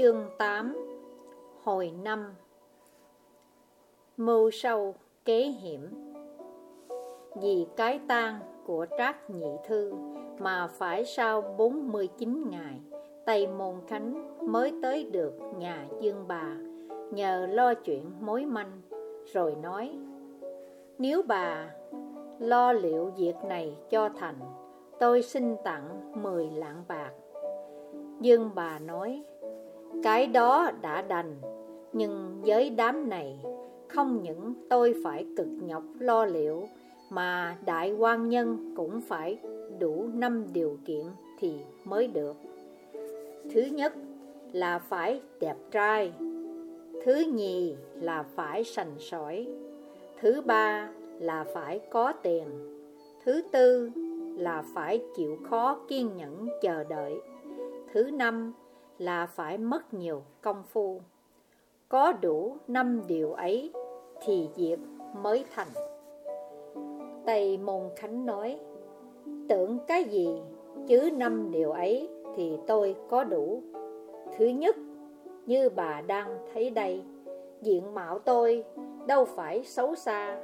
Chương 8 Hồi năm. Mưu sâu, kế hiểm. Vì cái tang của Trác Nhị Thư Mà phải sau 49 ngày, Tây Môn Khánh mới tới được nhà Dương Bà, Nhờ lo chuyện mối manh, Rồi nói, Nếu bà lo liệu việc này cho thành, Tôi xin tặng 10 lạng bạc. Dương bà nói cái đó đã đành, Nhưng với đám này, Không những tôi phải cực nhọc lo liệu, Mà đại quan nhân cũng phải đủ năm điều kiện thì mới được. Thứ nhất là phải đẹp trai, Thứ nhì là phải sành sỏi, Thứ ba là phải có tiền, Thứ tư là phải chịu khó kiên nhẫn chờ đợi, Thứ năm là phải mất nhiều công phu. Có đủ năm điều ấy thì việc mới thành. Tây Môn Khánh nói, tưởng cái gì chứ năm điều ấy thì tôi có đủ. Thứ nhất, như bà đang thấy đây, diện mạo tôi đâu phải xấu xa.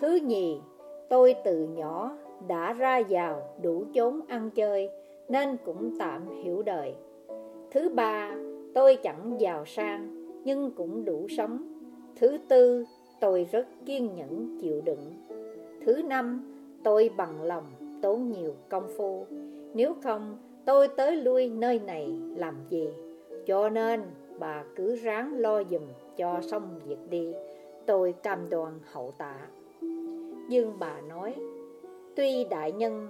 Thứ nhì, tôi từ nhỏ đã ra vào đủ chốn ăn chơi nên cũng tạm hiểu đời. Thứ ba, tôi chẳng giàu sang nhưng cũng đủ sống. Thứ tư, tôi rất kiên nhẫn chịu đựng. Thứ năm, tôi bằng lòng tốn nhiều công phu. Nếu không, tôi tới lui nơi này làm gì? Cho nên, bà cứ ráng lo dùm cho xong việc đi. Tôi cam đoan hậu tạ. Dương bà nói, tuy đại nhân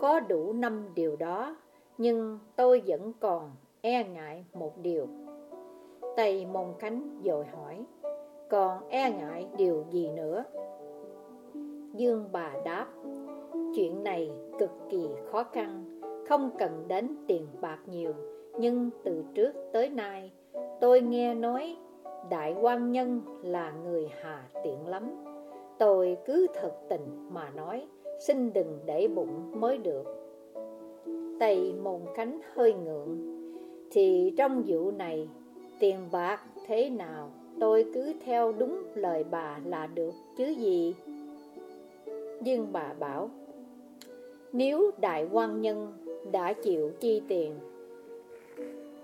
có đủ năm điều đó, nhưng tôi vẫn còn e ngại một điều. Tây mông Khánh dội hỏi, Còn e ngại điều gì nữa? Dương bà đáp, Chuyện này cực kỳ khó khăn, Không cần đến tiền bạc nhiều, Nhưng từ trước tới nay, Tôi nghe nói Đại quan nhân là người hà tiện lắm. Tôi cứ thật tình mà nói, Xin đừng để bụng mới được. Tây Môn Khánh hơi ngượng thì trong vụ này, Tiền bạc thế nào, Tôi cứ theo đúng lời bà là được, chứ gì? Nhưng bà bảo, Nếu đại quan nhân đã chịu chi tiền,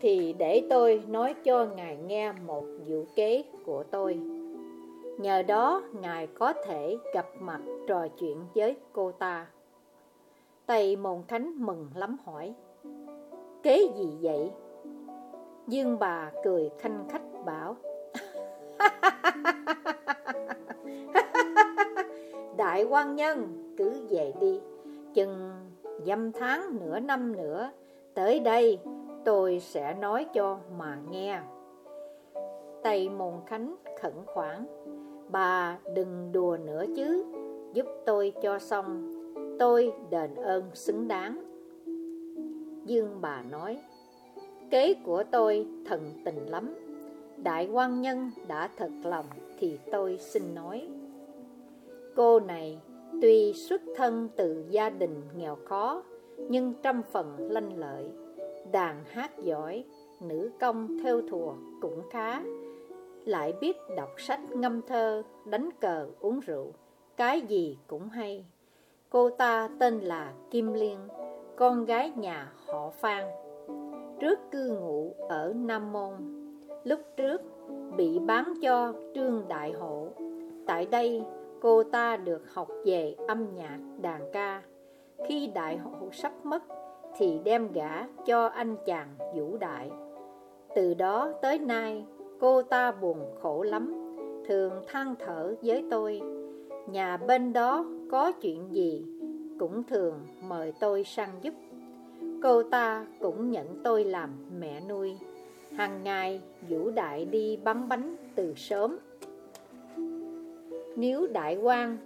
Thì để tôi nói cho ngài nghe một vụ kế của tôi. Nhờ đó ngài có thể gặp mặt trò chuyện với cô ta. Tây Môn Khánh mừng lắm hỏi, Kế gì vậy? Dương bà cười khanh khách bảo. Đại quan nhân, cứ về đi. Chừng dăm tháng nửa năm nữa, Tới đây tôi sẽ nói cho mà nghe. Tây Môn Khánh khẩn khoản, Bà đừng đùa nữa chứ, Giúp tôi cho xong, Tôi đền ơn xứng đáng. Dương bà nói. Kế của tôi thần tình lắm. Đại quan nhân đã thật lòng thì tôi xin nói. Cô này tuy xuất thân từ gia đình nghèo khó Nhưng trăm phần lanh lợi Đàn hát giỏi, nữ công theo thùa cũng khá. Lại biết đọc sách ngâm thơ, đánh cờ uống rượu Cái gì cũng hay. Cô ta tên là Kim Liên Con gái nhà họ Phan trước cư ngụ ở Nam Môn. Lúc trước bị bán cho Trương Đại Hộ. Tại đây cô ta được học về âm nhạc đàn ca. Khi Đại Hộ sắp mất thì đem gả cho anh chàng Vũ Đại. Từ đó tới nay cô ta buồn khổ lắm, thường than thở với tôi. Nhà bên đó có chuyện gì cũng thường mời tôi sang giúp Cô ta cũng nhận tôi làm mẹ nuôi. Hàng ngày, Vũ Đại đi bắn bánh từ sớm. Nếu đại quan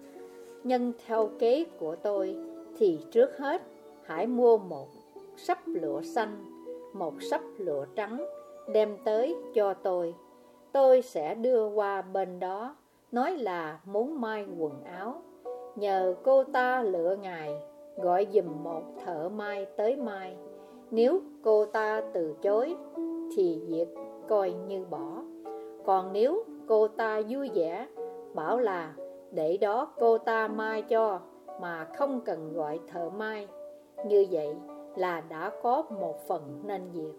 nhân theo kế của tôi, Thì trước hết hãy mua một sắp lụa xanh, Một sắp lụa trắng Đem tới cho tôi. Tôi sẽ đưa qua bên đó, Nói là muốn mai quần áo. Nhờ cô ta lựa ngài gọi dùm một thợ mai tới mai. Nếu cô ta từ chối, thì việc coi như bỏ. Còn nếu cô ta vui vẻ Bảo là để đó cô ta mai cho Mà không cần gọi thợ mai Như vậy là đã có một phần nên việc.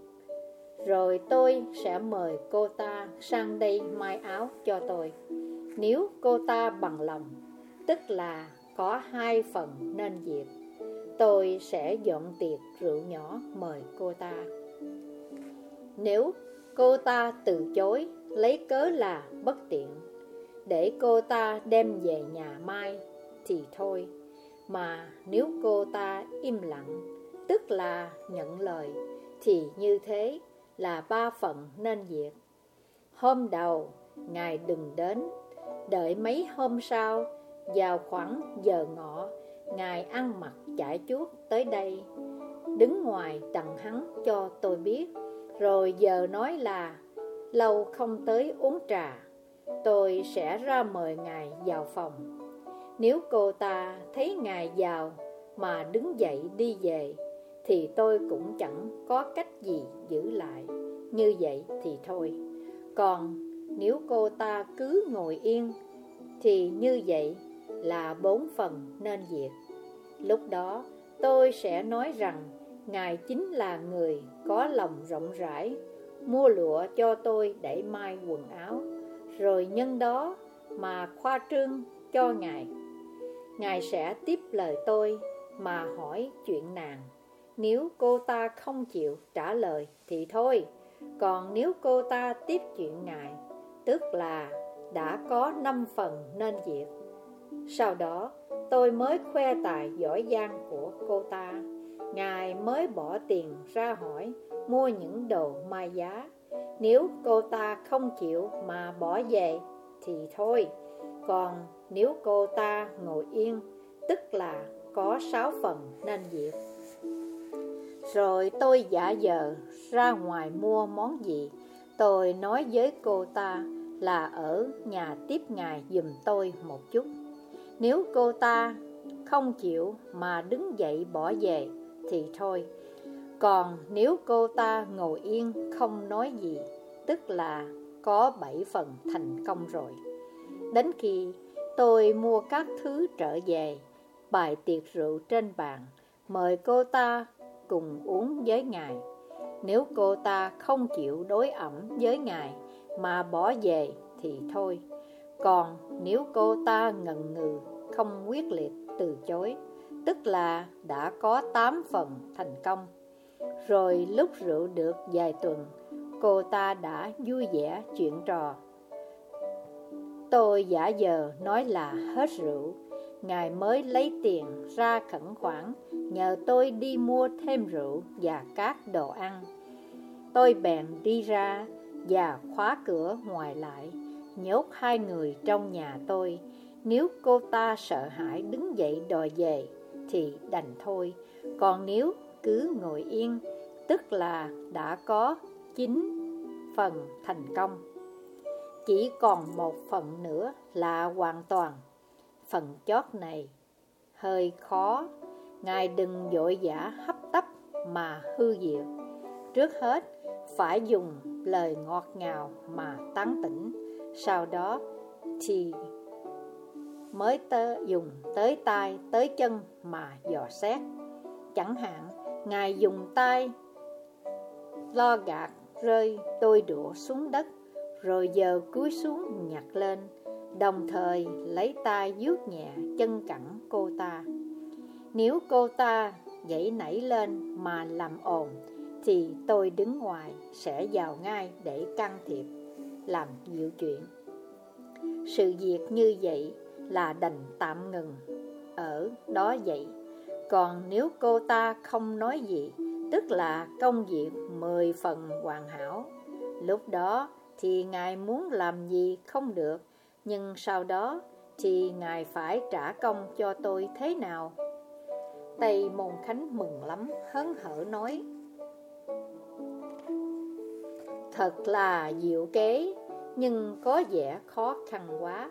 Rồi tôi sẽ mời cô ta sang đây mai áo cho tôi. Nếu cô ta bằng lòng Tức là có hai phần nên việc. Tôi sẽ dọn tiệc rượu nhỏ mời cô ta. Nếu cô ta từ chối, lấy cớ là bất tiện. Để cô ta đem về nhà mai thì thôi. Mà nếu cô ta im lặng, Tức là nhận lời, Thì như thế là ba phần nên việc Hôm đầu, Ngài đừng đến. Đợi mấy hôm sau, Vào khoảng giờ ngọ Ngài ăn mặc chải chuốt tới đây. Đứng ngoài đặng hắn cho tôi biết. Rồi giờ nói là, Lâu không tới uống trà, Tôi sẽ ra mời Ngài vào phòng. Nếu cô ta thấy Ngài vào Mà đứng dậy đi về, Thì tôi cũng chẳng có cách gì giữ lại. Như vậy thì thôi. Còn nếu cô ta cứ ngồi yên, Thì như vậy là bốn phần nên diệt. Lúc đó, tôi sẽ nói rằng, Ngài chính là người có lòng rộng rãi, Mua lụa cho tôi để mai quần áo, Rồi nhân đó mà khoa trương cho Ngài Ngài sẽ tiếp lời tôi mà hỏi chuyện nàng Nếu cô ta không chịu trả lời thì thôi, Còn nếu cô ta tiếp chuyện Ngài, Tức là đã có năm phần nên diệt. Sau đó, tôi mới khoe tài giỏi giang của cô ta. Ngài mới bỏ tiền ra hỏi, mua những đồ mai giá. Nếu cô ta không chịu mà bỏ về thì thôi. Còn nếu cô ta ngồi yên, tức là có sáu phần nên việc Rồi tôi giả vờ ra ngoài mua món gì. Tôi nói với cô ta là ở nhà tiếp ngài dùm tôi một chút nếu cô ta không chịu mà đứng dậy bỏ về thì thôi. Còn nếu cô ta ngồi yên không nói gì, Tức là có bảy phần thành công rồi. Đến khi tôi mua các thứ trở về, Bài tiệc rượu trên bàn, Mời cô ta cùng uống với ngài. Nếu cô ta không chịu đối ẩm với ngài Mà bỏ về thì thôi còn nếu cô ta ngần ngừ, không quyết liệt từ chối, tức là đã có 8 phần thành công. Rồi lúc rượu được vài tuần, cô ta đã vui vẻ chuyện trò. Tôi giả giờ nói là hết rượu, Ngài mới lấy tiền ra khẩn khoản nhờ tôi đi mua thêm rượu và các đồ ăn. Tôi bèn đi ra và khóa cửa ngoài lại nhốt hai người trong nhà tôi. Nếu cô ta sợ hãi đứng dậy đòi về, Thì đành thôi. Còn nếu cứ ngồi yên, Tức là đã có chín phần thành công. Chỉ còn một phần nữa là hoàn toàn. Phần chót này, hơi khó. Ngài đừng vội vã hấp tấp mà hư diệu. Trước hết, phải dùng lời ngọt ngào mà tán tỉnh sau đó, thì mới tớ dùng tới tay, tới chân mà dò xét. Chẳng hạn, ngài dùng tay lo gạt, rơi đôi đũa xuống đất, rồi giờ cúi xuống nhặt lên, đồng thời lấy tay vuốt nhẹ chân cẳng cô ta. Nếu cô ta dậy nảy lên mà làm ồn, thì tôi đứng ngoài sẽ vào ngay để can thiệp làm nhiều chuyện. Sự việc như vậy là đành tạm ngừng. Ở đó vậy Còn nếu cô ta không nói gì Tức là công việc mười phần hoàn hảo. Lúc đó thì Ngài muốn làm gì không được Nhưng sau đó thì Ngài phải trả công cho tôi thế nào? Tây Môn Khánh mừng lắm, hớn hở nói. Thật là diệu kế nhưng có vẻ khó khăn quá.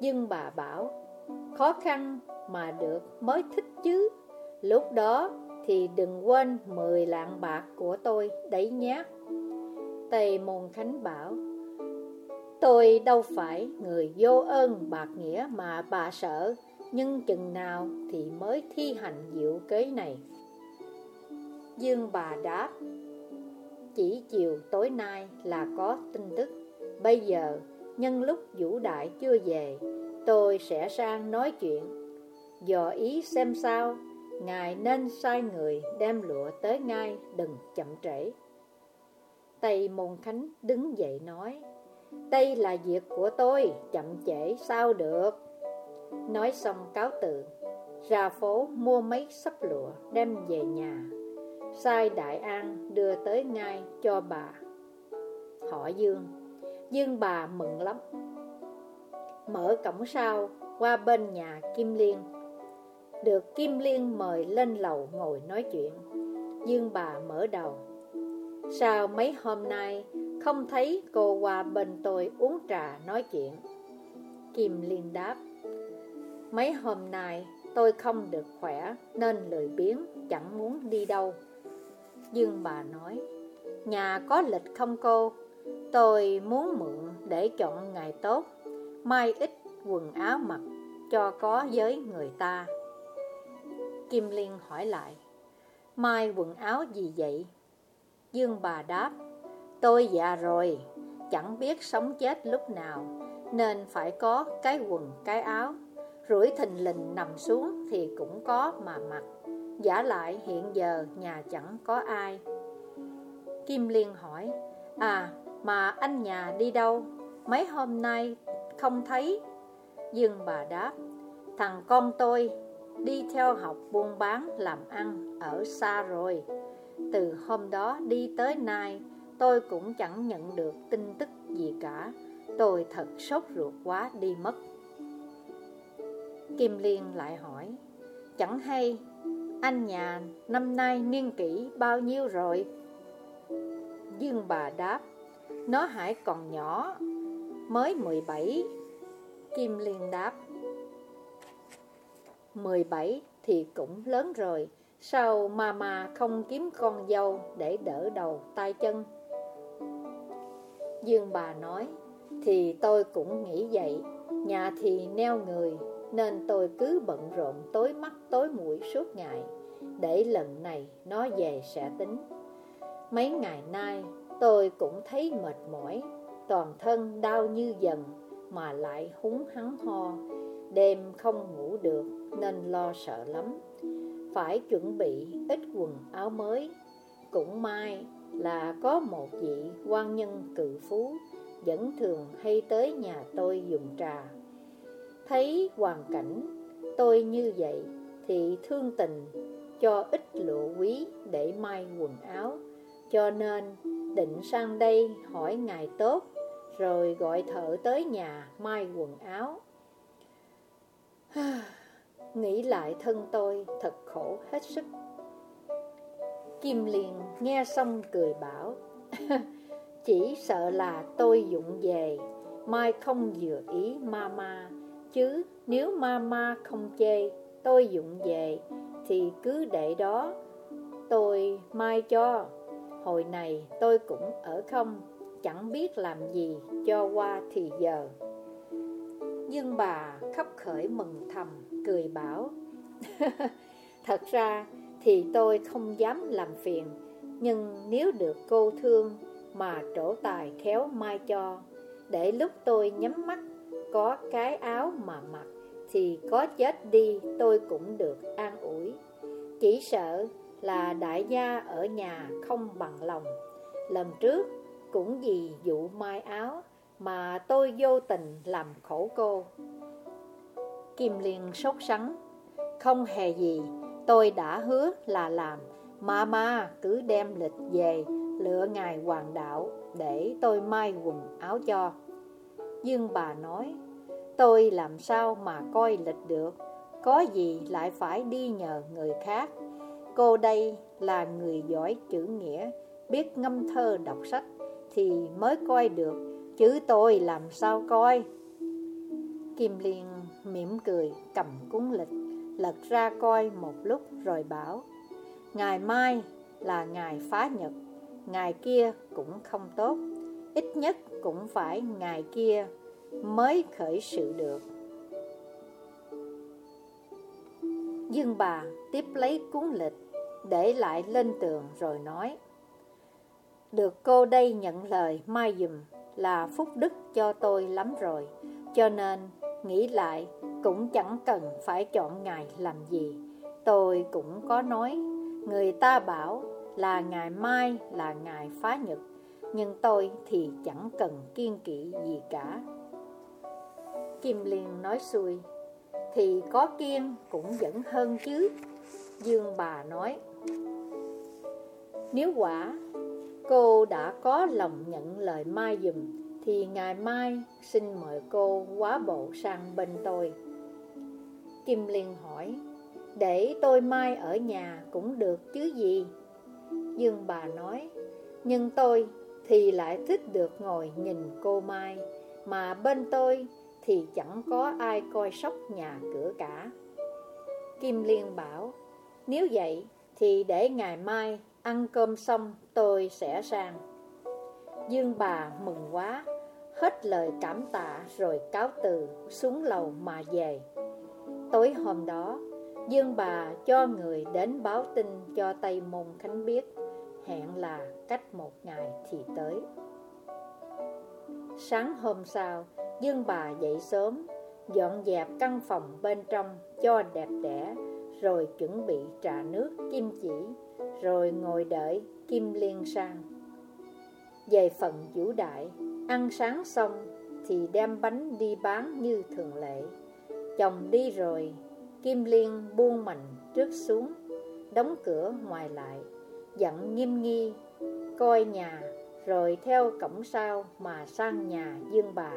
Nhưng bà bảo, khó khăn mà được mới thích chứ. Lúc đó thì đừng quên 10 lạng bạc của tôi đấy nhé. Tề Môn Khánh bảo Tôi đâu phải người vô ơn bạc nghĩa mà bà sợ Nhưng chừng nào thì mới thi hành diệu kế này Dương bà đáp chỉ chiều tối nay là có tin tức. Bây giờ, nhân lúc vũ đại chưa về, Tôi sẽ sang nói chuyện. Dò ý xem sao, Ngài nên sai người đem lụa tới ngay, Đừng chậm trễ. Tây Môn Khánh đứng dậy nói Đây là việc của tôi, Chậm trễ sao được? Nói xong cáo từ, Ra phố mua mấy sắp lụa Đem về nhà. Sai Đại An đưa tới ngay cho bà. Họ Dương. Dương bà mừng lắm. Mở cổng sau, Qua bên nhà Kim Liên. Được Kim Liên mời lên lầu ngồi nói chuyện. Dương bà mở đầu. Sao mấy hôm nay Không thấy cô qua bên tôi uống trà nói chuyện? Kim Liên đáp. Mấy hôm nay tôi không được khỏe Nên lười biếng, chẳng muốn đi đâu. Dương bà nói, Nhà có lịch không cô? Tôi muốn mượn để chọn ngày tốt, Mai ít quần áo mặc Cho có với người ta. Kim Liên hỏi lại, Mai quần áo gì vậy? Dương bà đáp, Tôi già rồi, Chẳng biết sống chết lúc nào, Nên phải có cái quần, cái áo. Rủi thình lình nằm xuống Thì cũng có mà mặc. Giả lại hiện giờ nhà chẳng có ai. Kim Liên hỏi À mà anh nhà đi đâu? Mấy hôm nay không thấy. Dương bà đáp, Thằng con tôi đi theo học buôn bán làm ăn ở xa rồi. Từ hôm đó đi tới nay, Tôi cũng chẳng nhận được tin tức gì cả. Tôi thật sốt ruột quá đi mất. Kim Liên lại hỏi, Chẳng hay anh nhà năm nay niên kỷ bao nhiêu rồi? Dương bà đáp, Nó hãy còn nhỏ, Mới 17 Kim Liên đáp 17 thì cũng lớn rồi. Sao mà mà không kiếm con dâu để đỡ đầu tay chân? Dương bà nói, Thì tôi cũng nghĩ vậy. Nhà thì neo người nên tôi cứ bận rộn tối mắt tối mũi suốt ngày, Để lần này nó về sẽ tính. Mấy ngày nay, tôi cũng thấy mệt mỏi, Toàn thân đau như dần Mà lại húng hắn ho. Đêm không ngủ được Nên lo sợ lắm. Phải chuẩn bị ít quần áo mới. Cũng may là có một vị quan nhân cự phú, Vẫn thường hay tới nhà tôi dùng trà. Thấy hoàn cảnh, tôi như vậy Thì thương tình, cho ít lụa quý để may quần áo. Cho nên định sang đây hỏi ngài tốt, Rồi gọi thợ tới nhà may quần áo. Nghĩ lại thân tôi, thật khổ hết sức. Kim liền nghe xong cười bảo, Chỉ sợ là tôi dụng về, Mai không vừa ý mama Chứ, nếu mama không chê, Tôi dụng về, Thì cứ để đó. Tôi mai cho. Hồi này tôi cũng ở không, Chẳng biết làm gì cho qua thì giờ. Nhưng bà khắp khởi mừng thầm, Cười bảo, Thật ra thì tôi không dám làm phiền, Nhưng nếu được cô thương Mà trổ tài khéo mai cho, Để lúc tôi nhắm mắt có cái áo mà mặc Thì có chết đi, tôi cũng được an ủi. Chỉ sợ là đại gia ở nhà không bằng lòng. Lần trước cũng vì vụ mai áo Mà tôi vô tình làm khổ cô. Kim Liên sốt sắng. Không hề gì, Tôi đã hứa là làm. Mama cứ đem lịch về, Lựa ngày hoàng đạo Để tôi mai quần áo cho. Dương bà nói Tôi làm sao mà coi lịch được? Có gì lại phải đi nhờ người khác? Cô đây là người giỏi chữ nghĩa, Biết ngâm thơ đọc sách Thì mới coi được, Chứ tôi làm sao coi? Kim Liên mỉm cười cầm cuốn lịch, Lật ra coi một lúc rồi bảo, Ngày mai là ngày phá nhật, ngày kia cũng không tốt, Ít nhất cũng phải ngày kia mới khởi sự được. Dương bà tiếp lấy cuốn lịch, Để lại lên tường rồi nói, Được cô đây nhận lời mai dùm Là phúc đức cho tôi lắm rồi, Cho nên nghĩ lại cũng chẳng cần phải chọn ngày làm gì. Tôi cũng có nói, Người ta bảo là ngày mai là ngày phá nhật, Nhưng tôi thì chẳng cần kiên kỵ gì cả. Kim Liên nói xuôi Thì có kiên cũng vẫn hơn chứ, Dương bà nói. Nếu quả cô đã có lòng nhận lời mai dùm Thì ngày mai xin mời cô quá bộ sang bên tôi. Kim Liên hỏi, Để tôi mai ở nhà cũng được chứ gì? Dương bà nói, Nhưng tôi thì lại thích được ngồi nhìn cô Mai, Mà bên tôi thì chẳng có ai coi sóc nhà cửa cả. Kim Liên bảo, Nếu vậy thì để ngày mai ăn cơm xong tôi sẽ sang. Dương bà mừng quá, Hết lời cảm tạ rồi cáo từ xuống lầu mà về. Tối hôm đó, Dương bà cho người đến báo tin cho Tây Môn Khánh biết, Hẹn là cách một ngày thì tới. Sáng hôm sau, Dương bà dậy sớm, Dọn dẹp căn phòng bên trong cho đẹp đẽ, Rồi chuẩn bị trà nước kim chỉ, Rồi ngồi đợi Kim Liên sang. Về phần vũ đại, Ăn sáng xong Thì đem bánh đi bán như thường lệ. Chồng đi rồi, Kim Liên buông mạnh trước xuống, Đóng cửa ngoài lại, Dặn nghiêm nghi, Coi nhà rồi theo cổng sau mà sang nhà Dương bà.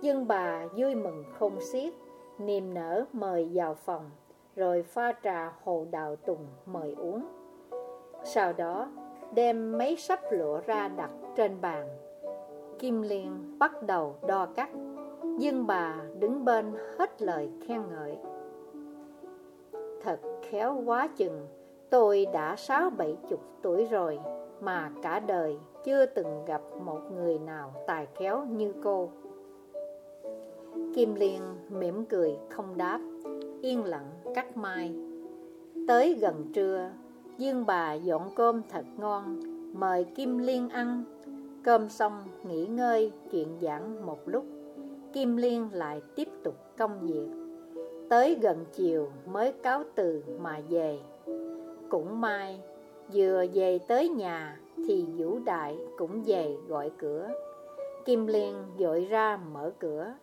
Dương bà vui mừng không xiết, Niềm nở mời vào phòng, Rồi pha trà hồ đào tùng mời uống. Sau đó, đem mấy sắp lụa ra đặt trên bàn. Kim Liên bắt đầu đo cắt. Dương bà đứng bên hết lời khen ngợi. Thật khéo quá chừng, Tôi đã sáu bảy chục tuổi rồi Mà cả đời chưa từng gặp một người nào tài khéo như cô. Kim Liên mỉm cười không đáp, Yên lặng cắt mai. Tới gần trưa, Dương bà dọn cơm thật ngon, Mời Kim Liên ăn. Cơm xong nghỉ ngơi, chuyện giảng một lúc, Kim Liên lại tiếp tục công việc. Tới gần chiều mới cáo từ mà về. Cũng may Vừa về tới nhà thì Vũ Đại cũng về gọi cửa. Kim Liên dội ra mở cửa.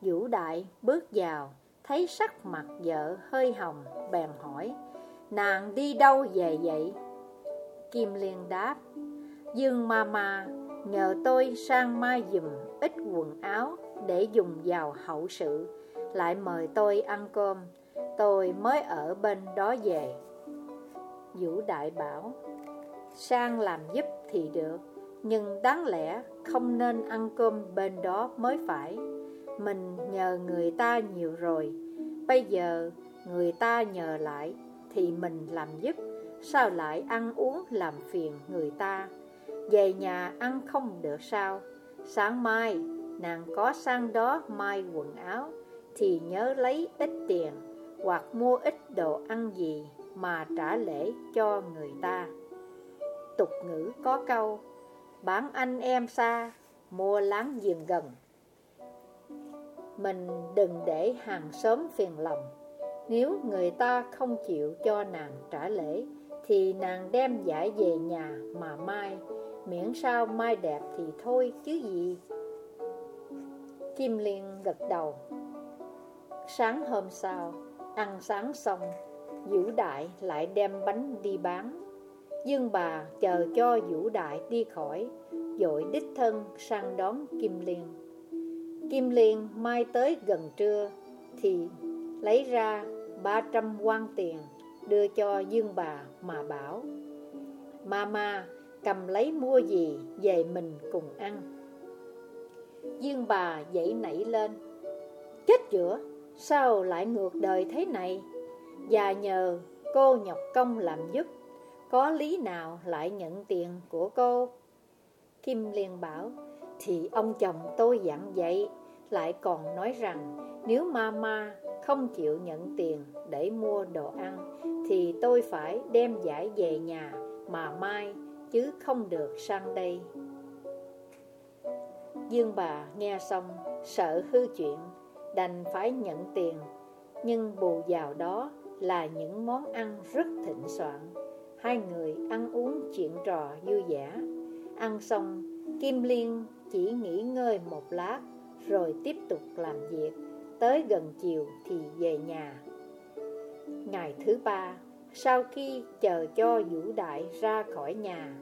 Vũ Đại bước vào, Thấy sắc mặt vợ hơi hồng, Bèn hỏi, Nàng đi đâu về vậy? Kim Liên đáp, Dương Mama nhờ tôi sang mai dùm ít quần áo Để dùng vào hậu sự, Lại mời tôi ăn cơm. Tôi mới ở bên đó về. Vũ Đại bảo Sang làm giúp thì được, Nhưng đáng lẽ không nên ăn cơm bên đó mới phải. Mình nhờ người ta nhiều rồi, Bây giờ người ta nhờ lại Thì mình làm giúp, Sao lại ăn uống làm phiền người ta? Về nhà ăn không được sao? Sáng mai, nàng có sang đó mai quần áo Thì nhớ lấy ít tiền Hoặc mua ít đồ ăn gì Mà trả lễ cho người ta. Tục ngữ có câu, Bán anh em xa, Mua láng giềng gần. Mình đừng để hàng xóm phiền lòng. Nếu người ta không chịu cho nàng trả lễ, Thì nàng đem giải về nhà mà mai, Miễn sao mai đẹp thì thôi chứ gì. Kim Liên gật đầu. Sáng hôm sau, Ăn sáng xong, Vũ Đại lại đem bánh đi bán. Dương bà chờ cho Vũ Đại đi khỏi, Dội đích thân sang đón Kim Liên. Kim Liên mai tới gần trưa Thì lấy ra 300 quan tiền Đưa cho Dương bà mà bảo, Mama, cầm lấy mua gì Về mình cùng ăn. Dương bà dậy nảy lên, Chết chữa Sao lại ngược đời thế này? Và nhờ cô nhọc công làm giúp có lý nào lại nhận tiền của cô? Kim liền bảo, thì ông chồng tôi dặn vậy, lại còn nói rằng nếu mama không chịu nhận tiền để mua đồ ăn, thì tôi phải đem giải về nhà mà mai, chứ không được sang đây. Dương bà nghe xong, sợ hư chuyện, đành phải nhận tiền, nhưng bù vào đó là những món ăn rất thịnh soạn. Hai người ăn uống chuyện trò vui vẻ. Ăn xong, Kim Liên chỉ nghỉ ngơi một lát, rồi tiếp tục làm việc. Tới gần chiều thì về nhà. Ngày thứ ba, sau khi chờ cho Vũ Đại ra khỏi nhà,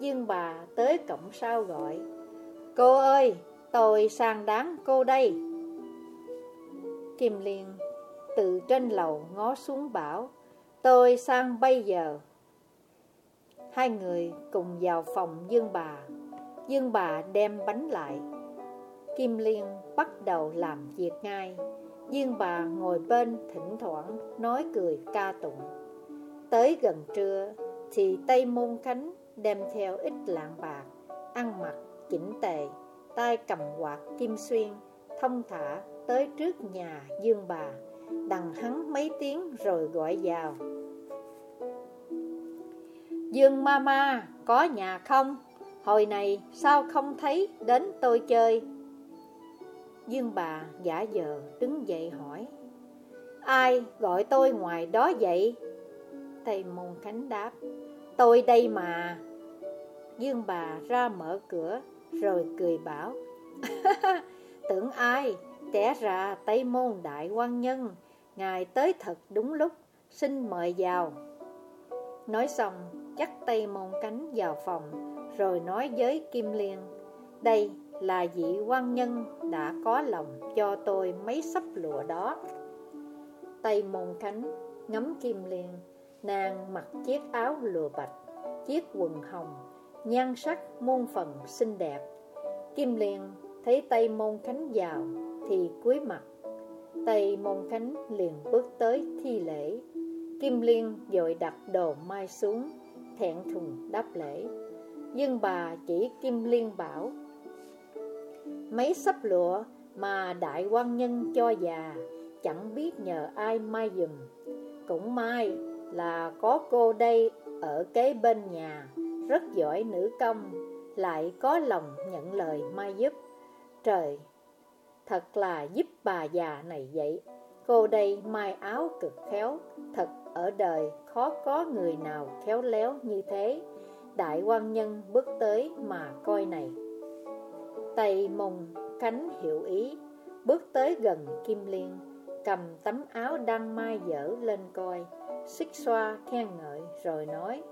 Dương bà tới cổng sau gọi Cô ơi, tôi sang đáng cô đây Kim Liên từ trên lầu ngó xuống bảo Tôi sang bây giờ Hai người cùng vào phòng Dương bà. Dương bà đem bánh lại. Kim Liên bắt đầu làm việc ngay. Dương bà ngồi bên thỉnh thoảng nói cười ca tụng. Tới gần trưa, thì Tây Môn Khánh đem theo ít lạng bạc, Ăn mặc chỉnh tề, tay cầm quạt kim xuyên, Thông thả tới trước nhà Dương bà, Đằng hắn mấy tiếng rồi gọi vào. Dương Mama có nhà không? Hồi này sao không thấy đến tôi chơi? Dương bà giả giờ đứng dậy hỏi. Ai gọi tôi ngoài đó vậy? Thầy Môn Khánh đáp. Tôi đây mà. Dương bà ra mở cửa Rồi cười bảo. Tưởng ai? Té ra Tây Môn Đại quan Nhân. Ngài tới thật đúng lúc. Xin mời vào. Nói xong chắc tay Môn Cánh vào phòng, Rồi nói với Kim Liên, Đây là vị quan nhân đã có lòng cho tôi mấy sắp lụa đó. Tay Môn Khánh ngắm Kim Liên, Nàng mặc chiếc áo lụa bạch, Chiếc quần hồng, Nhan sắc muôn phần xinh đẹp. Kim Liên thấy tay Môn Khánh vào Thì cúi mặt. Tây Môn Khánh liền bước tới thi lễ. Kim Liên dội đặt đồ mai xuống Thẹn thùng đáp lễ. Nhưng bà chỉ Kim Liên bảo, Mấy sắp lụa mà đại quan nhân cho già, Chẳng biết nhờ ai mai dùm. Cũng mai là có cô đây ở kế bên nhà, Rất giỏi nữ công, Lại có lòng nhận lời mai giúp. Trời, Thật là giúp bà già này vậy. Cô đây mai áo cực khéo, Thật ở đời khó có người nào khéo léo như thế. Đại quan nhân bước tới mà coi này. Tay mông cánh hiểu ý, Bước tới gần Kim Liên, Cầm tấm áo đang mai dở lên coi. Xích xoa khen ngợi rồi nói,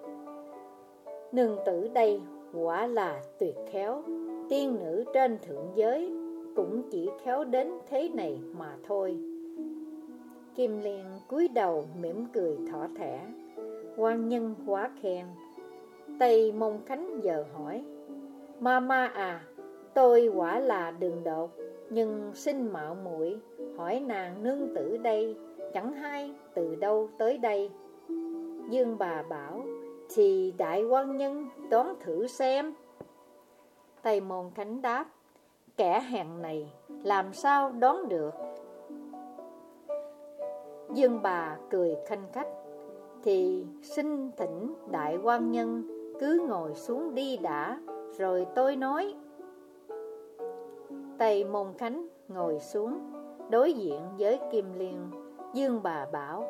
Nương tử đây quả là tuyệt khéo. Tiên nữ trên thượng giới Cũng chỉ khéo đến thế này mà thôi. Kim Liên cúi đầu mỉm cười thỏ thẻ. Quan nhân quá khen. Tây Mông Khánh giờ hỏi, Mama à Tôi quả là đường đột, Nhưng xin mạo muội Hỏi nàng nương tử đây, Chẳng hay từ đâu tới đây? Dương bà bảo, Thì đại quan nhân đoán thử xem. Tây Môn Khánh đáp, Kẻ hẹn này làm sao đoán được? Dương bà cười khanh khách. Thì xin thỉnh đại quan nhân, Cứ ngồi xuống đi đã, Rồi tôi nói. Tây Môn Khánh ngồi xuống, Đối diện với Kim Liên. Dương bà bảo,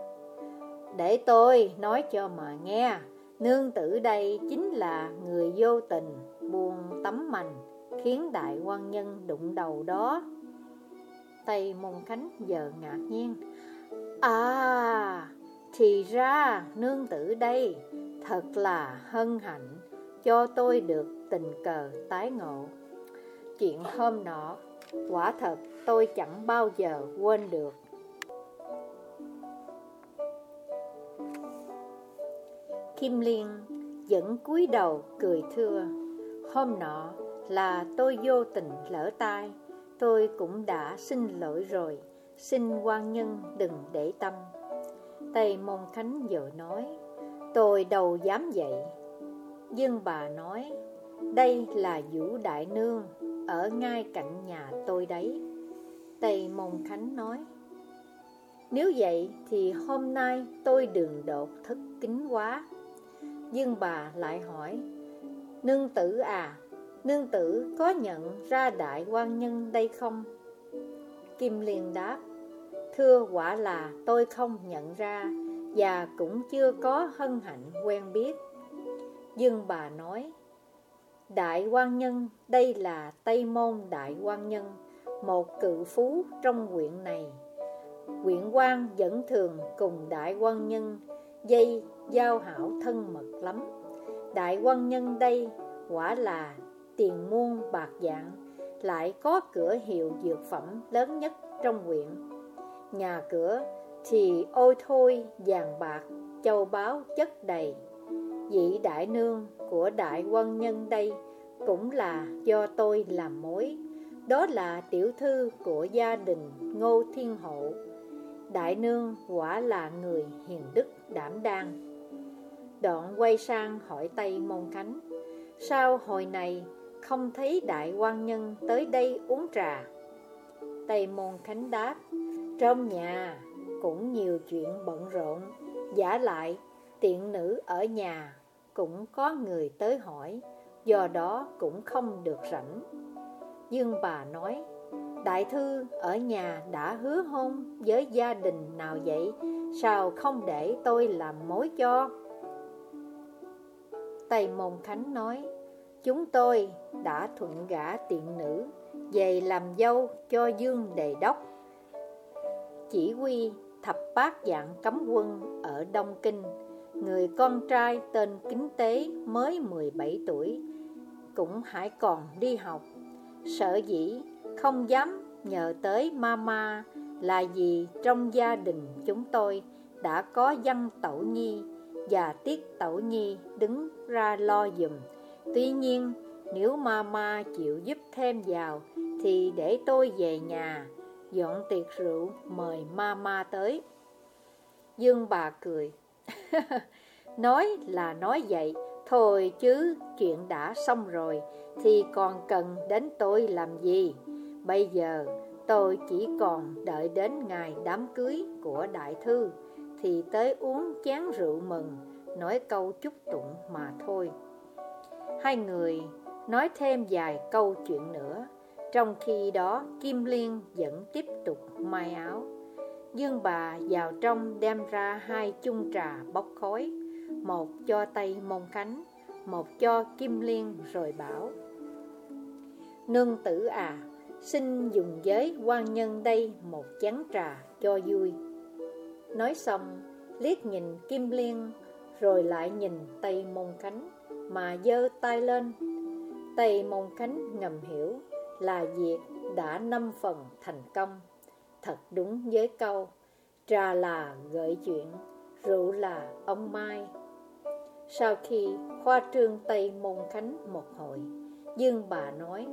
Để tôi nói cho mà nghe, Nương tử đây chính là người vô tình Buồn tấm mành, Khiến đại quan nhân đụng đầu đó. Tây Môn Khánh giờ ngạc nhiên À Thì ra nương tử đây Thật là hân hạnh Cho tôi được tình cờ tái ngộ. Chuyện hôm nọ, Quả thật tôi chẳng bao giờ quên được. Kim Liên vẫn cúi đầu cười thưa. Hôm nọ là tôi vô tình lỡ tai, Tôi cũng đã xin lỗi rồi. Xin quan nhân đừng để tâm. Tây Môn Khánh vợ nói, Tôi đâu dám vậy. Dương bà nói, Đây là Vũ Đại Nương Ở ngay cạnh nhà tôi đấy. Tây Môn Khánh nói, Nếu vậy thì hôm nay tôi đường đột thất kính quá. Dương bà lại hỏi, Nương tử à Nương tử có nhận ra đại quan nhân đây không? Kim Liên đáp, Thưa quả là tôi không nhận ra Và cũng chưa có hân hạnh quen biết. Dương bà nói, Đại quan nhân, đây là Tây Môn Đại quan nhân, Một cự phú trong quyện này. Quyện quan vẫn thường cùng đại quan nhân Dây giao hảo thân mật lắm. Đại quan nhân đây quả là tiền muôn bạc dạng lại có cửa hiệu dược phẩm lớn nhất trong huyện. Nhà cửa thì ôi thôi vàng bạc, châu báu chất đầy. Vị đại nương của đại quân nhân đây cũng là do tôi làm mối. Đó là tiểu thư của gia đình Ngô Thiên Hộ Đại nương quả là người hiền đức đảm đang. Đoạn quay sang hỏi Tây Môn Khánh, Sao hồi này không thấy đại quan nhân tới đây uống trà. Tây Môn Khánh đáp, Trong nhà cũng nhiều chuyện bận rộn. Giả lại, tiện nữ ở nhà cũng có người tới hỏi, Do đó cũng không được rảnh. Dương bà nói, Đại thư ở nhà đã hứa hôn với gia đình nào vậy? Sao không để tôi làm mối cho? Tây Môn Khánh nói Chúng tôi đã thuận gả tiện nữ, Về làm dâu cho Dương Đề Đốc. Chỉ huy thập bát dạng cấm quân ở Đông Kinh, Người con trai tên Kính Tế mới 17 tuổi, Cũng hãy còn đi học. Sợ dĩ không dám nhờ tới mama Là vì trong gia đình chúng tôi đã có dân tẩu nhi Và tiết tẩu nhi đứng ra lo dùm. Tuy nhiên nếu mama chịu giúp thêm vào Thì để tôi về nhà Dọn tiệc rượu mời mama tới Dương bà cười. nói là nói vậy, thôi chứ chuyện đã xong rồi, thì còn cần đến tôi làm gì? Bây giờ tôi chỉ còn đợi đến ngày đám cưới của đại thư, thì tới uống chén rượu mừng, nói câu chúc tụng mà thôi. Hai người nói thêm vài câu chuyện nữa, trong khi đó Kim Liên vẫn tiếp tục may áo. Dương bà vào trong đem ra hai chung trà bốc khói. Một cho Tây Môn Khánh Một cho Kim Liên rồi bảo Nương tử à Xin dùng giới quan nhân đây một chén trà cho vui. Nói xong liếc nhìn Kim Liên Rồi lại nhìn Tây Môn Khánh. Mà dơ tay lên. Tây Môn Khánh ngầm hiểu Là việc đã năm phần thành công. Thật đúng với câu, Trà là gợi chuyện, Rượu là ông Mai. Sau khi khoa trương Tây Môn Khánh một hồi, Dương bà nói,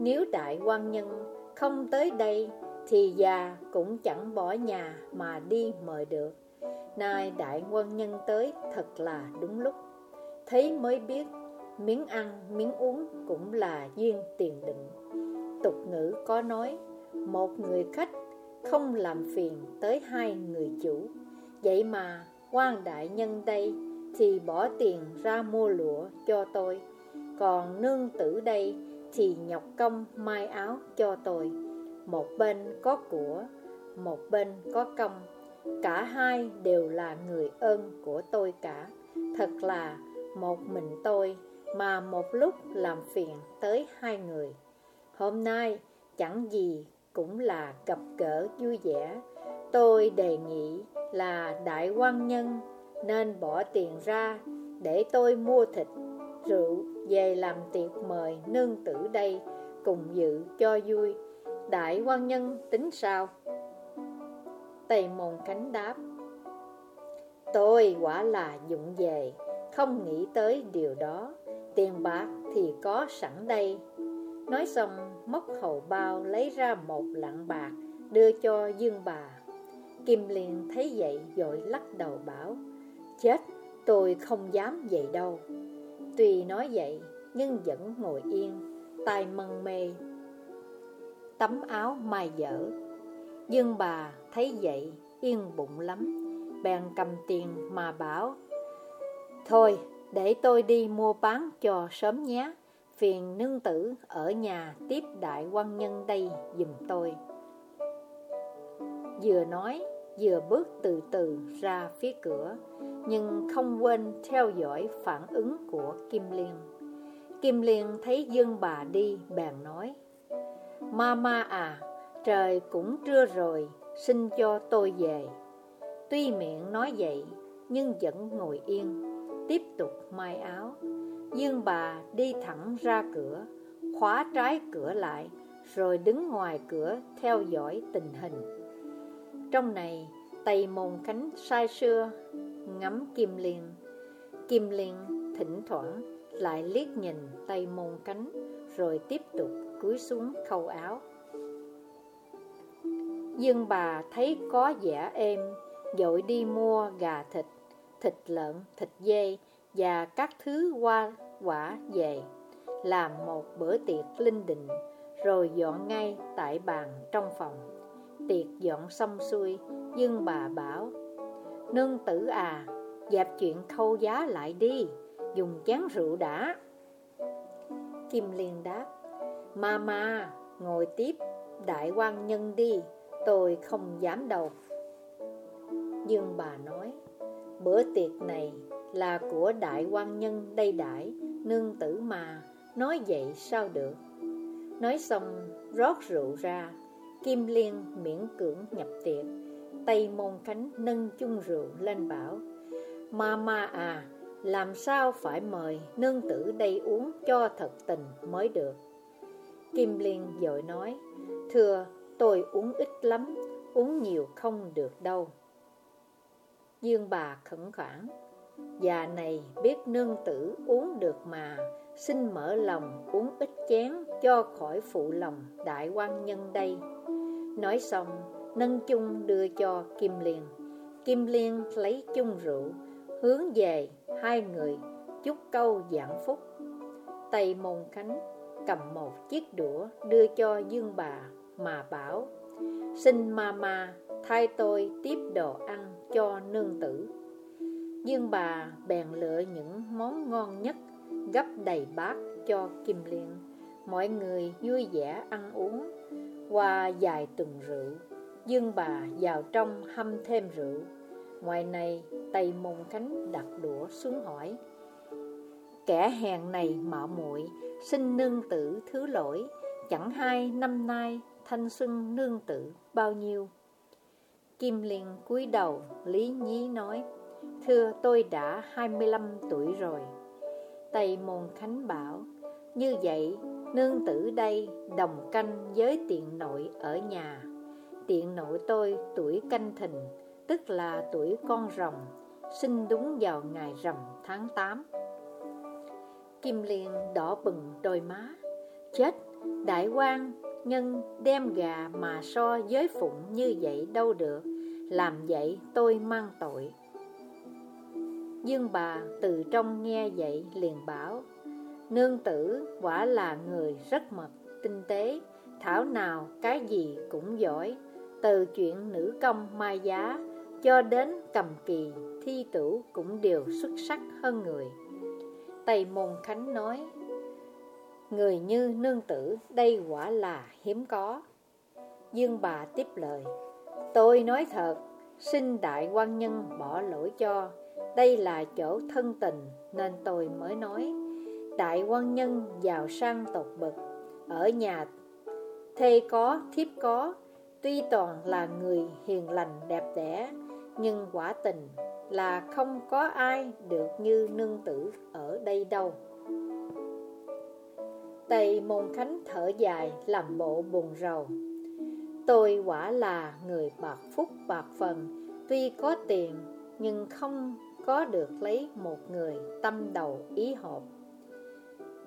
Nếu đại quan nhân không tới đây Thì già cũng chẳng bỏ nhà mà đi mời được. Nay đại quan nhân tới thật là đúng lúc. Thấy mới biết Miếng ăn, miếng uống cũng là duyên tiền định Tục ngữ có nói Một người khách không làm phiền tới hai người chủ. Vậy mà quan đại nhân đây thì bỏ tiền ra mua lụa cho tôi, còn nương tử đây thì nhọc công mai áo cho tôi. Một bên có của, một bên có công, cả hai đều là người ơn của tôi cả. Thật là một mình tôi mà một lúc làm phiền tới hai người. Hôm nay chẳng gì cũng là gặp gỡ vui vẻ. Tôi đề nghị là đại quan nhân nên bỏ tiền ra để tôi mua thịt, rượu về làm tiệc mời nương tử đây cùng dự cho vui. Đại quan nhân tính sao? Tề môn cánh đáp Tôi quả là dụng về, không nghĩ tới điều đó. Tiền bạc thì có sẵn đây, Nói xong móc hầu bao lấy ra một lạng bạc Đưa cho Dương bà. Kim Liên thấy vậy dội lắc đầu bảo Chết, Tôi không dám vậy đâu. Tuy nói vậy Nhưng vẫn ngồi yên tay mân mê. Tấm áo mai dở. Dương bà thấy vậy Yên bụng lắm. Bèn cầm tiền mà bảo Thôi để tôi đi mua bán cho sớm nhé. Phiền nương tử ở nhà tiếp đại quan nhân đây dùm tôi. Vừa nói vừa bước từ từ ra phía cửa Nhưng không quên theo dõi phản ứng của Kim Liên. Kim Liên thấy Dương bà đi bèn nói Mama à, trời cũng trưa rồi, xin cho tôi về. Tuy miệng nói vậy, nhưng vẫn ngồi yên. Tiếp tục may áo. Dương bà đi thẳng ra cửa, Khóa trái cửa lại, Rồi đứng ngoài cửa theo dõi tình hình. Trong này, Tây mồn cánh sai xưa Ngắm Kim Liên. Kim Liên thỉnh thoảng Lại liếc nhìn Tây mồn cánh Rồi tiếp tục cúi xuống khâu áo. Dương bà thấy có vẻ êm, Dội đi mua gà thịt. Thịt lợn, thịt dê Và các thứ hoa quả về. Làm một bữa tiệc linh đình Rồi dọn ngay tại bàn trong phòng. Tiệc dọn xong xuôi Dương bà bảo Nương tử à Dẹp chuyện khâu giá lại đi Dùng chén rượu đã. Kim Liên đáp Mama ngồi tiếp Đại quan nhân đi Tôi không dám đâu. Dương bà nói Bữa tiệc này là của đại quan nhân đây đại, Nương tử mà. Nói vậy sao được? Nói xong, rót rượu ra. Kim Liên miễn cưỡng nhập tiệc. Tây Môn Khánh nâng chung rượu lên bảo Mama à Làm sao phải mời nương tử đây uống cho thật tình mới được? Kim Liên dội nói, Thưa, tôi uống ít lắm, Uống nhiều không được đâu. Dương bà khẩn khoản, Già này biết nương tử uống được mà, Xin mở lòng uống ít chén Cho khỏi phụ lòng đại quan nhân đây. Nói xong, Nâng chung đưa cho Kim Liên. Kim Liên lấy chung rượu, Hướng về hai người Chúc câu giảng phúc. Tây Môn Khánh cầm một chiếc đũa Đưa cho Dương bà mà bảo, Xin mama thay tôi tiếp đồ ăn cho nương tử. Dương bà bèn lựa những món ngon nhất, Gấp đầy bát cho Kim Liên. Mọi người vui vẻ ăn uống. Qua dài tuần rượu, Dương bà vào trong hâm thêm rượu. Ngoài này, Tây Môn Khánh đặt đũa xuống hỏi, Kẻ hèn này mạo muội Xin nương tử thứ lỗi, Chẳng hai năm nay Thanh xuân nương tử bao nhiêu? Kim Liên cúi đầu Lý Nhí nói Thưa tôi đã 25 tuổi rồi. Tây Môn Khánh bảo Như vậy nương tử đây đồng canh với tiện nội ở nhà. Tiện nội tôi tuổi canh thìn Tức là tuổi con rồng Sinh đúng vào ngày rằm tháng 8 Kim Liên đỏ bừng đôi má Chết, đại quan nhân đem gà mà so với phụng như vậy đâu được Làm vậy tôi mang tội. Dương bà từ trong nghe vậy liền bảo Nương tử quả là người rất mật, tinh tế Thảo nào cái gì cũng giỏi Từ chuyện nữ công mai giá Cho đến cầm kỳ, thi tử cũng đều xuất sắc hơn người. Tây Môn Khánh nói Người như nương tử đây quả là hiếm có. Dương bà tiếp lời Tôi nói thật Xin đại quan nhân bỏ lỗi cho. Đây là chỗ thân tình nên tôi mới nói. Đại quan nhân giàu sang tột bậc Ở nhà thê có, thiếp có. Tuy toàn là người hiền lành đẹp đẽ Nhưng quả tình là không có ai được như nương tử ở đây đâu. Tây Môn Khánh thở dài làm bộ buồn rầu. Tôi quả là người bạc phúc bạc phần Tuy có tiền nhưng không có được lấy một người tâm đầu ý hợp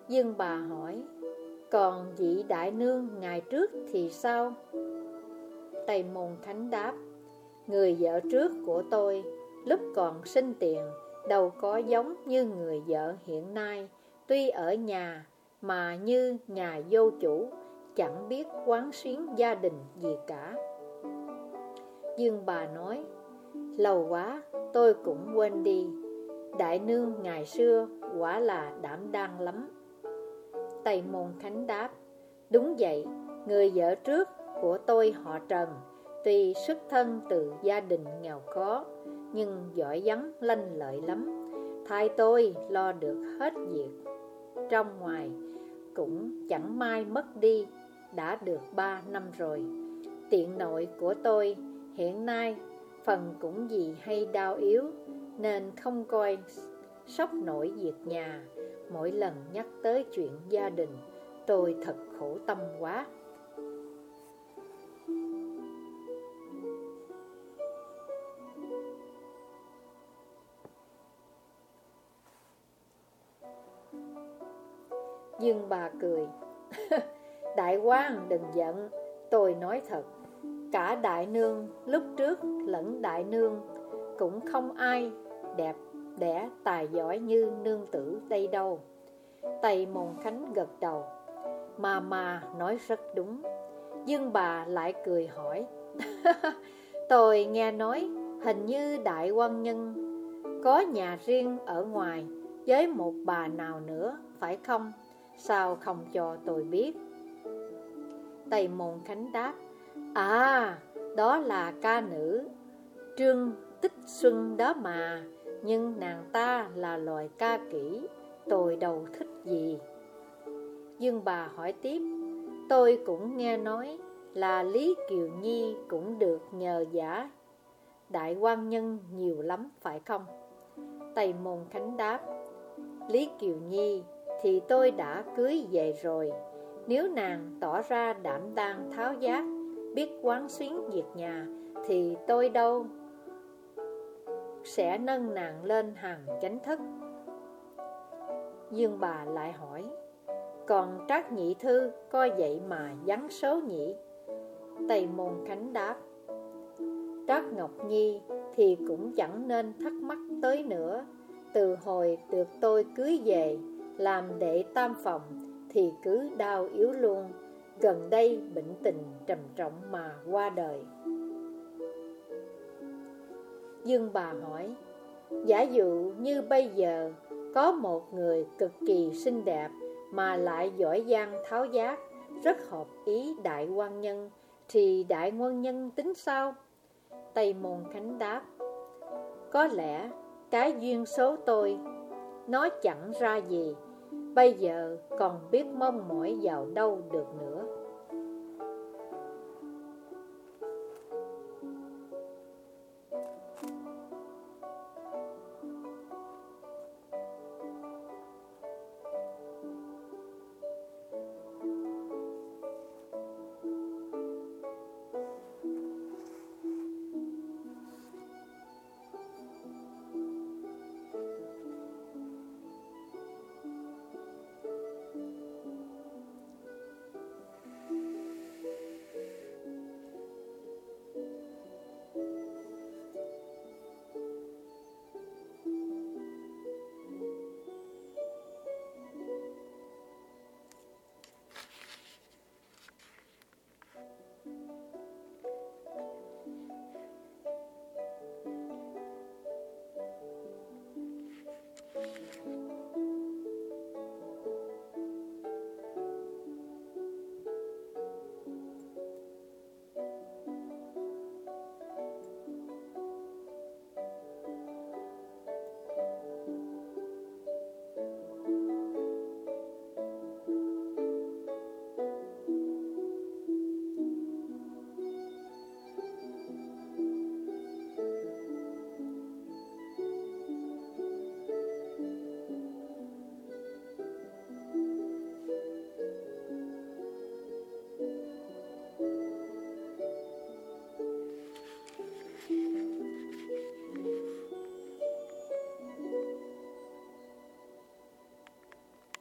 Dương bà hỏi Còn vị đại nương ngày trước thì sao? Tây Môn Khánh đáp Người vợ trước của tôi Lúc còn sinh tiền đâu có giống như người vợ hiện nay, tuy ở nhà mà như nhà vô chủ, chẳng biết quán xuyến gia đình gì cả. Dương bà nói, lâu quá tôi cũng quên đi, đại nương ngày xưa quả là đảm đang lắm. Tây Môn Khánh đáp, đúng vậy, người vợ trước của tôi họ Trần, tuy xuất thân từ gia đình nghèo khó, nhưng giỏi vắng lanh lợi lắm. Thay tôi lo được hết việc, trong ngoài cũng chẳng may mất đi, đã được ba năm rồi. Tiện nội của tôi hiện nay phần cũng gì hay đau yếu, nên không coi sốc nổi việc nhà. Mỗi lần nhắc tới chuyện gia đình, tôi thật khổ tâm quá. Dương bà cười. Đại quan đừng giận, tôi nói thật. Cả đại nương lúc trước lẫn đại nương cũng không ai đẹp đẽ tài giỏi như nương tử đây đâu. Tây Môn Khánh gật đầu. Mà mà nói rất đúng. Dương bà lại cười hỏi. tôi nghe nói hình như đại quan nhân có nhà riêng ở ngoài với một bà nào nữa, phải không? Sao không cho tôi biết? Tây Môn Khánh đáp À, đó là ca nữ Trương Tích Xuân đó mà Nhưng nàng ta là loài ca kỹ Tôi đâu thích gì Dương bà hỏi tiếp Tôi cũng nghe nói là Lý Kiều Nhi cũng được nhờ giả Đại quan nhân nhiều lắm phải không? Tây Môn Khánh đáp Lý Kiều Nhi thì tôi đã cưới về rồi. Nếu nàng tỏ ra đảm đang tháo giác, biết quán xuyến việc nhà, thì tôi đâu sẽ nâng nàng lên hàng chánh thức. Dương bà lại hỏi, còn Trác Nhị Thư coi vậy mà vắng số nhị. Tây Môn Khánh đáp, Trác Ngọc Nhi thì cũng chẳng nên thắc mắc tới nữa, từ hồi được tôi cưới về làm đệ tam phòng thì cứ đau yếu luôn. Gần đây bệnh tình trầm trọng mà qua đời. Dương bà hỏi, Giả dụ như bây giờ có một người cực kỳ xinh đẹp Mà lại giỏi giang tháo giác, Rất hợp ý đại quan nhân, Thì đại quan nhân tính sao? Tây Môn Khánh đáp, Có lẽ cái duyên số tôi, Nó chẳng ra gì. Bây giờ còn biết mong mỏi vào đâu được nữa.